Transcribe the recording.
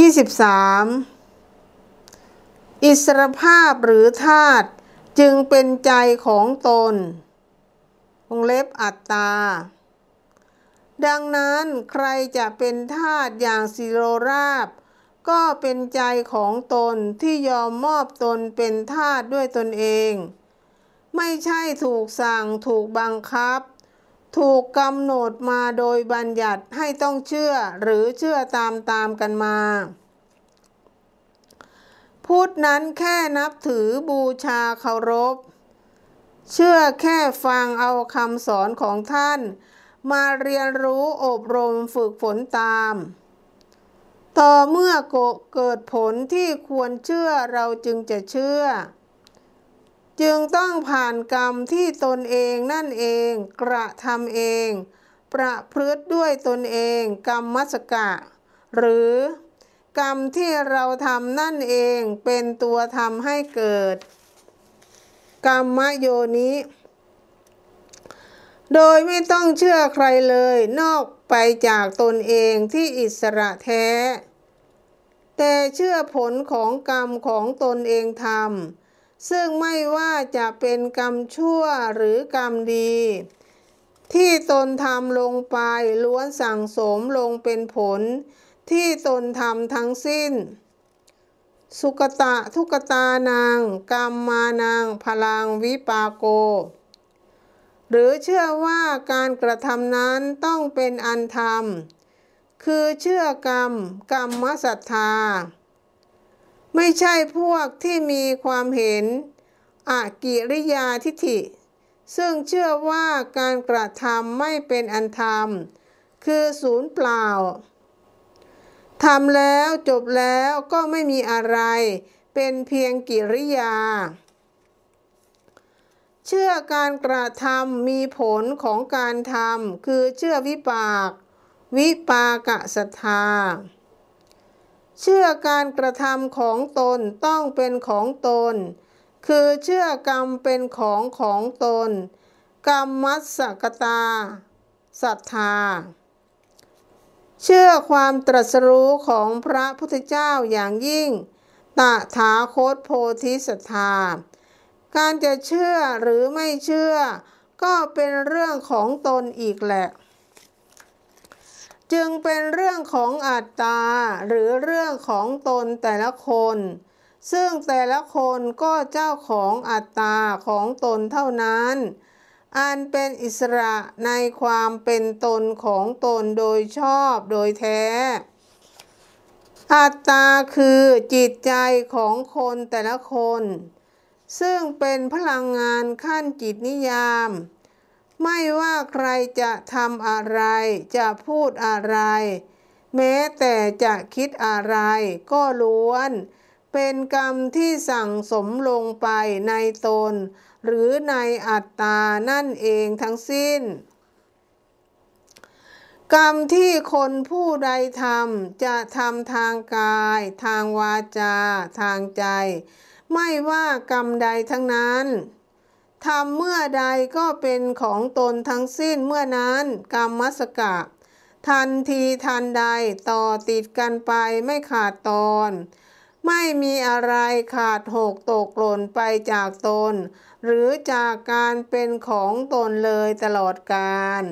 23 อิสรภาพหรือธาตุจึงเป็นใจของตนวงเล็บอัตตา ดังนั้นใครจะเป็นทาสอย่างสิโรราบ ก็เป็นใจของตนที่ยอมมอบตนเป็นทาสด้วยตนเอง ไม่ใช่ถูกสั่งถูกบังคับ ถูกกำหนดมาโดยบัญญัติให้ต้องเชื่อหรือเชื่อตามตามกันมา พุทธนั้นแค่นับถือบูชาเคารพ เชื่อแค่ฟังเอาคำสอนของท่าน มาเรียนรู้อบรมฝึกฝนตาม ต่อเมื่อเกิดผลที่ควรเชื่อเราจึงจะเชื่อ จึงต้องผ่านกรรมที่ตนเองนั่นเองกระทำเอง ประพฤติด้วยตนเองกรรมมัสกะ หรือกรรมที่เราทำนั่นเองเป็นตัวทำให้เกิด กรรมโยนิโดยไม่ต้องเชื่อใครเลยนอกไปจากตนเองที่อิสระแท้ แต่เชื่อผลของกรรมของตนเองทำ ซึ่งไม่ว่าจะเป็นกรรมชั่วหรือกรรมดี ที่ตนทำลงไปล้วนสั่งสมลงเป็นผล ที่ตนทำทั้งสิ้น สุกตะทุกตานางกรรมมานางพลังวิปาโก หรือเชื่อว่าการกระทำนั้นต้องเป็นอันธรรม คือเชื่อกรรมกรรมศรัทธา ไม่ใช่พวกที่มีความเห็นอากิริยาทิฏฐิ ซึ่งเชื่อว่าการกระทำไม่เป็นอันธรรม คือศูนย์เปล่าทำแล้วจบแล้วก็ไม่มีอะไร เป็นเพียงกิริยา เชื่อการกระทำมีผลของการทำคือเชื่อวิปาก วิปากะศรัทธา เชื่อการกระทำของตนต้องเป็นของตน คือเชื่อกรรมเป็นของของตน กรรมมัสสกตาศรัทธา เชื่อความตรัสรู้ของพระพุทธเจ้าอย่างยิ่ง ตถาคตโพธิสัตธา การจะเชื่อหรือไม่เชื่อ ก็เป็นเรื่องของตนอีกแหละ จึงเป็นเรื่องของอัตตา หรือเรื่องของตนแต่ละคน ซึ่งแต่ละคนก็เจ้าของอัตตาของตนเท่านั้น อันเป็นอิสระในความเป็นตนของตนโดยชอบโดยแท้ อัตตาคือจิตใจของคนแต่ละคน ซึ่งเป็นพลังงานขั้นจิตนิยาม ไม่ว่าใครจะทำอะไร จะพูดอะไร แม้แต่จะคิดอะไร ก็ล้วน เป็นกรรมที่สั่งสมลงไปในตน หรือในอัตตานั่นเองทั้งสิ้น กรรมที่คนผู้ใดทำจะทำทางกาย ทางวาจา ทางใจ ไม่ว่ากรรมใดทั้งนั้น ทำเมื่อใดก็เป็นของตนทั้งสิ้นเมื่อนั้นกรรมมัสกะ ทันทีทันใดต่อติดกันไปไม่ขาดตอน ไม่มีอะไรขาดหกตกหล่นไปจากตน หรือจากการเป็นของตนเลยตลอดกาล